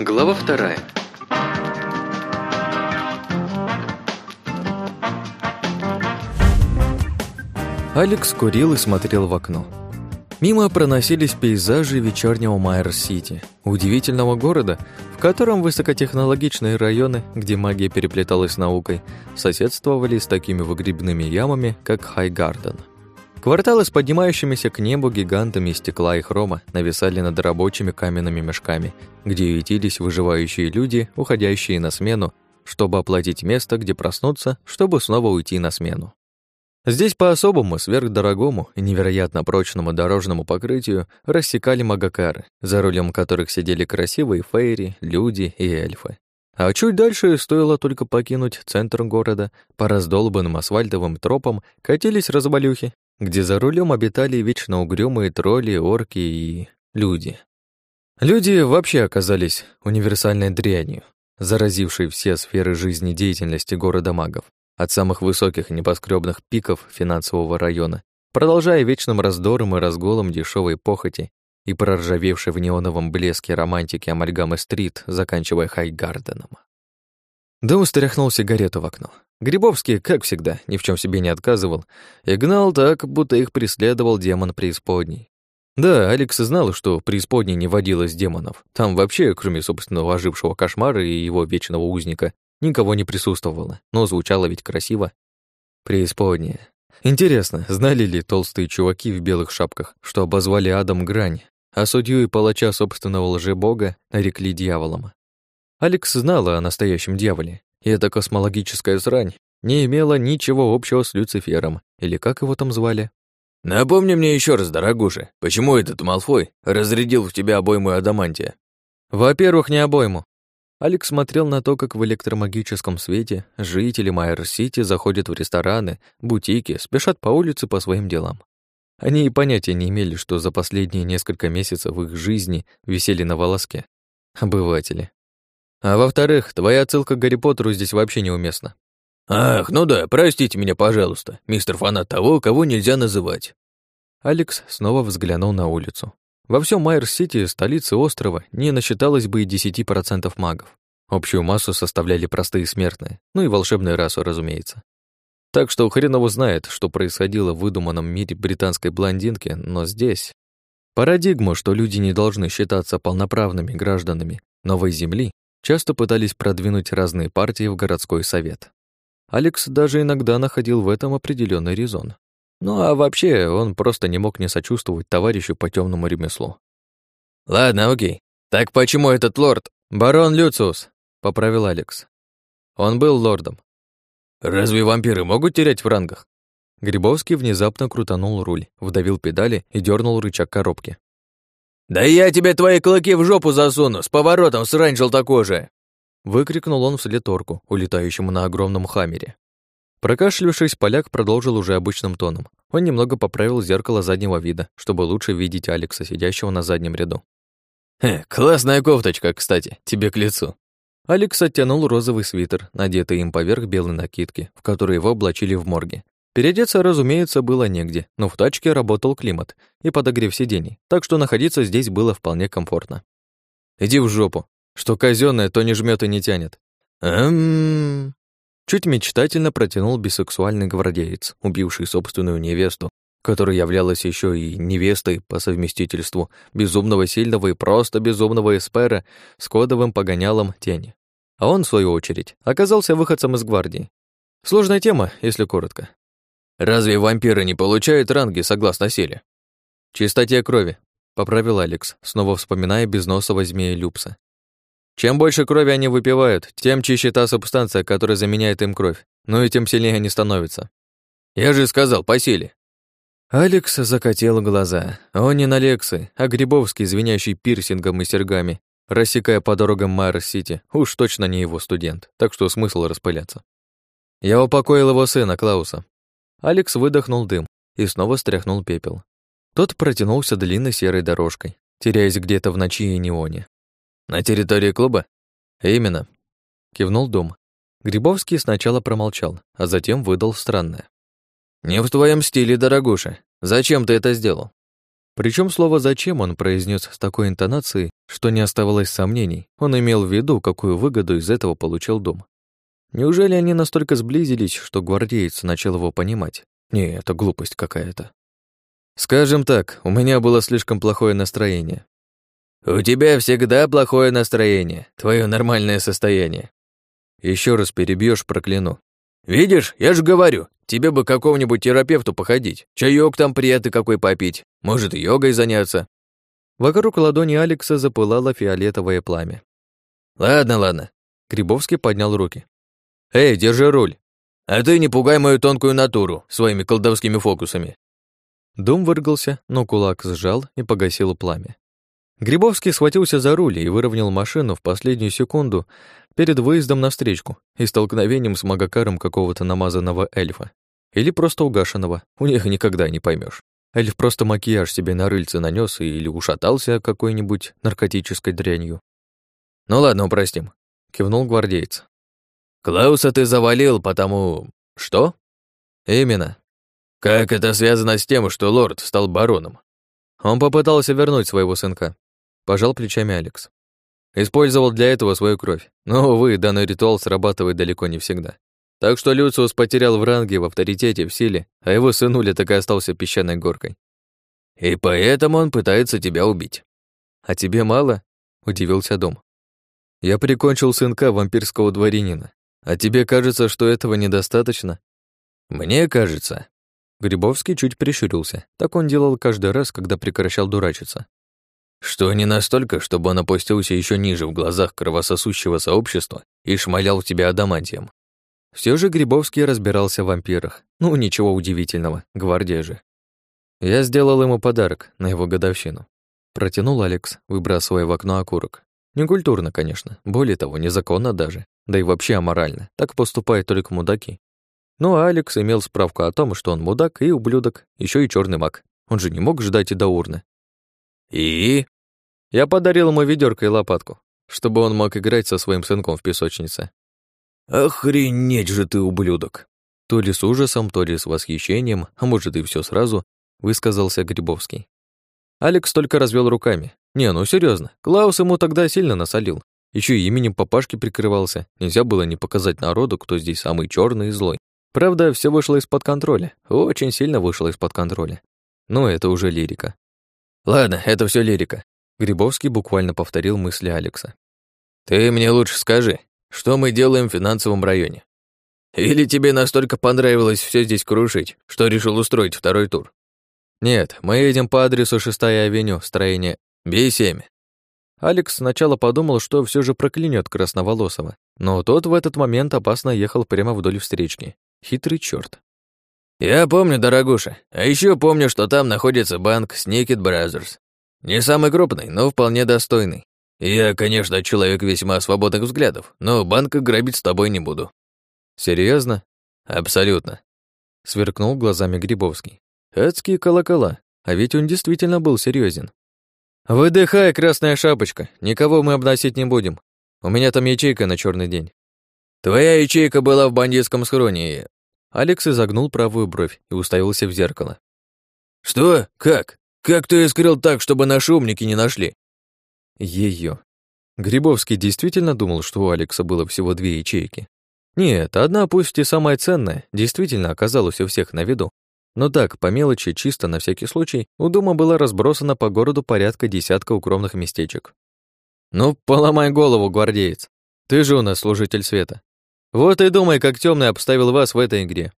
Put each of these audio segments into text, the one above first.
Глава вторая. Алекс курил и смотрел в окно. Мимо проносились пейзажи вечернего Майер-Сити, удивительного города, в котором высокотехнологичные районы, где магия переплеталась с наукой, соседствовали с такими выгребными ямами, как Хайгарден. Кварталы с поднимающимися к небу гигантами стекла и хрома нависали над рабочими каменными мешками, где ютились выживающие люди, уходящие на смену, чтобы оплатить место, где проснуться, чтобы снова уйти на смену. Здесь по особому, сверхдорогому и невероятно прочному дорожному покрытию рассекали магакары, за рулем которых сидели красивые фейри, люди и эльфы. А чуть дальше стоило только покинуть центр города, по раздолбанным асфальтовым тропам катились развалюхи, где за рулем обитали вечно угрюмые тролли, орки и люди. Люди вообще оказались универсальной дрянью, заразившей все сферы жизнедеятельности города магов от самых высоких небоскребных пиков финансового района, продолжая вечным раздором и разголом дешевой похоти и проржавевшей в неоновом блеске романтики Амальгамы-стрит, заканчивая Хайгарденом. Дом стряхнул сигарету в окно. Грибовский, как всегда, ни в чем себе не отказывал и гнал так, будто их преследовал демон преисподней. Да, Алекс знал, что преисподней не водилось демонов. Там вообще, кроме собственного ожившего кошмара и его вечного узника, Никого не присутствовало, но звучало ведь красиво. Преисподняя. Интересно, знали ли толстые чуваки в белых шапках, что обозвали Адам Грань, а судью и палача собственного лжебога нарекли дьяволом? Алекс знала о настоящем дьяволе, и эта космологическая срань не имела ничего общего с Люцифером, или как его там звали. «Напомни мне еще раз, дорогуша, почему этот Малфой разрядил в тебя обойму адамантия?» «Во-первых, не обойму. Алекс смотрел на то, как в электромагическом свете жители Майер-Сити заходят в рестораны, бутики, спешат по улице по своим делам. Они и понятия не имели, что за последние несколько месяцев их жизни висели на волоске. Обыватели. А во-вторых, твоя отсылка к Гарри Поттеру здесь вообще неуместна. «Ах, ну да, простите меня, пожалуйста, мистер фанат того, кого нельзя называть». Алекс снова взглянул на улицу. Во всем Майер-Сити, столице острова, не насчиталось бы и 10% магов. Общую массу составляли простые смертные, ну и волшебную расу, разумеется. Так что хрен его знает, что происходило в выдуманном мире британской блондинки, но здесь... Парадигму, что люди не должны считаться полноправными гражданами новой земли, часто пытались продвинуть разные партии в городской совет. Алекс даже иногда находил в этом определенный резон. Ну а вообще, он просто не мог не сочувствовать товарищу по темному ремеслу. «Ладно, окей. Так почему этот лорд...» «Барон Люциус», — поправил Алекс. Он был лордом. «Разве вампиры могут терять в рангах?» Грибовский внезапно крутанул руль, вдавил педали и дернул рычаг коробки. «Да я тебе твои клыки в жопу засуну, с поворотом срань желтокожая!» Выкрикнул он вслед орку, улетающему на огромном хаммере. Прокашлявшись, поляк продолжил уже обычным тоном. Он немного поправил зеркало заднего вида, чтобы лучше видеть Алекса, сидящего на заднем ряду. «Хе, классная кофточка, кстати, тебе к лицу». Алекс оттянул розовый свитер, надетый им поверх белой накидки, в которую его облачили в морге. Переодеться, разумеется, было негде, но в тачке работал климат и подогрев сидений, так что находиться здесь было вполне комфортно. «Иди в жопу. Что казённое, то не жмёт и не тянет». «Эм...» Чуть мечтательно протянул бисексуальный гвардеец, убивший собственную невесту, которая являлась еще и невестой по совместительству безумного сильного и просто безумного эспера с кодовым погонялом тени. А он, в свою очередь, оказался выходцем из гвардии. Сложная тема, если коротко. «Разве вампиры не получают ранги согласно силе?» «Чистоте крови», — поправил Алекс, снова вспоминая безносого змея Люпса. Чем больше крови они выпивают, тем чище та субстанция, которая заменяет им кровь, ну и тем сильнее они становятся. Я же сказал, по силе. Алекс закатил глаза. Он не на лекции, а Грибовский, звенящий пирсингом и сергами, рассекая по дорогам Майер-Сити, уж точно не его студент, так что смысл распыляться. Я упокоил его сына, Клауса. Алекс выдохнул дым и снова стряхнул пепел. Тот протянулся длинной серой дорожкой, теряясь где-то в ночи и неоне. На территории клуба? Именно. Кивнул Дом. Грибовский сначала промолчал, а затем выдал странное. Не в твоем стиле, дорогуша. Зачем ты это сделал? Причем слово «зачем» он произнес с такой интонацией, что не оставалось сомнений. Он имел в виду, какую выгоду из этого получил дом. Неужели они настолько сблизились, что гвардеец начал его понимать? Не, это глупость какая-то. Скажем так, у меня было слишком плохое настроение. У тебя всегда плохое настроение, твое нормальное состояние. Еще раз перебьешь, прокляну. Видишь, я же говорю, тебе бы какому-нибудь терапевту походить, чаек там приятный какой попить, может, йогой заняться. Вокруг ладони Алекса запылало фиолетовое пламя. Ладно, ладно. Грибовский поднял руки. Эй, держи руль. А ты не пугай мою тонкую натуру своими колдовскими фокусами. Дом выргался, но кулак сжал и погасил пламя. Грибовский схватился за руль и выровнял машину в последнюю секунду перед выездом на встречку и столкновением с магакаром какого-то намазанного эльфа. Или просто угашенного, у них никогда не поймешь. Эльф просто макияж себе на рыльце нанес или ушатался какой-нибудь наркотической дрянью. «Ну ладно, упростим», — кивнул гвардеец. «Клауса ты завалил, потому... что?» «Именно». «Как это связано с тем, что лорд стал бароном?» Он попытался вернуть своего сынка. Пожал плечами Алекс. Использовал для этого свою кровь. Но, увы, данный ритуал срабатывает далеко не всегда. Так что Люциус потерял в ранге, в авторитете, в силе, а его сынуля так и остался песчаной горкой. «И поэтому он пытается тебя убить». «А тебе мало?» — удивился Дом. «Я прикончил сынка вампирского дворянина. А тебе кажется, что этого недостаточно?» «Мне кажется». Грибовский чуть прищурился. Так он делал каждый раз, когда прекращал дурачиться что не настолько, чтобы он опустился еще ниже в глазах кровососущего сообщества и шмалял тебя адамантием. Все же Грибовский разбирался в вампирах. Ну, ничего удивительного, гвардия же. Я сделал ему подарок на его годовщину. Протянул Алекс, выбрасывая в окно окурок. Некультурно, конечно, более того, незаконно даже, да и вообще аморально. Так поступают только мудаки. Ну, а Алекс имел справку о том, что он мудак и ублюдок, еще и черный маг. Он же не мог ждать и до урны. «И?» Я подарил ему ведерко и лопатку, чтобы он мог играть со своим сынком в песочнице. «Охренеть же ты, ублюдок!» То ли с ужасом, то ли с восхищением, а может и все сразу, высказался Грибовский. Алекс только развел руками. Не, ну серьезно, Клаус ему тогда сильно насолил. Еще и именем папашки прикрывался. Нельзя было не показать народу, кто здесь самый черный и злой. Правда, все вышло из-под контроля. Очень сильно вышло из-под контроля. Но это уже лирика. Ладно, это все лирика. Грибовский буквально повторил мысли Алекса. «Ты мне лучше скажи, что мы делаем в финансовом районе? Или тебе настолько понравилось все здесь крушить, что решил устроить второй тур?» «Нет, мы едем по адресу 6-я авеню, строение B7». Алекс сначала подумал, что все же проклянет Красноволосого, но тот в этот момент опасно ехал прямо вдоль встречки. Хитрый черт. «Я помню, дорогуша. А еще помню, что там находится банк Sneaked Brothers. Не самый крупный, но вполне достойный. Я, конечно, человек весьма свободных взглядов, но банка грабить с тобой не буду. Серьезно? Абсолютно. Сверкнул глазами Грибовский. Адские колокола, а ведь он действительно был серьезен. Выдыхай, красная шапочка, никого мы обносить не будем. У меня там ячейка на черный день. Твоя ячейка была в бандитском схроне. Алекс изогнул правую бровь и уставился в зеркало. Что? Как? Как ты искрил так, чтобы наши умники не нашли? Ее. Грибовский действительно думал, что у Алекса было всего две ячейки. Нет, одна, пусть и самая ценная, действительно оказалась у всех на виду. Но так, по мелочи, чисто на всякий случай, у дома было разбросано по городу порядка десятка укромных местечек. Ну, поломай голову, гвардеец. Ты же у нас служитель света. Вот и думай, как темный обставил вас в этой игре.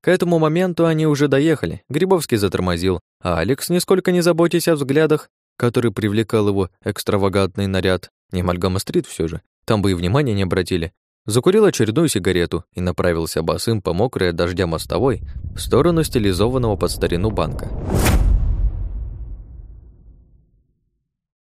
К этому моменту они уже доехали, Грибовский затормозил, а Алекс, нисколько не заботясь о взглядах, который привлекал его экстравагантный наряд, не Мальгама-стрит все же, там бы и внимания не обратили, закурил очередную сигарету и направился босым по мокрой от дождя мостовой в сторону стилизованного под старину банка.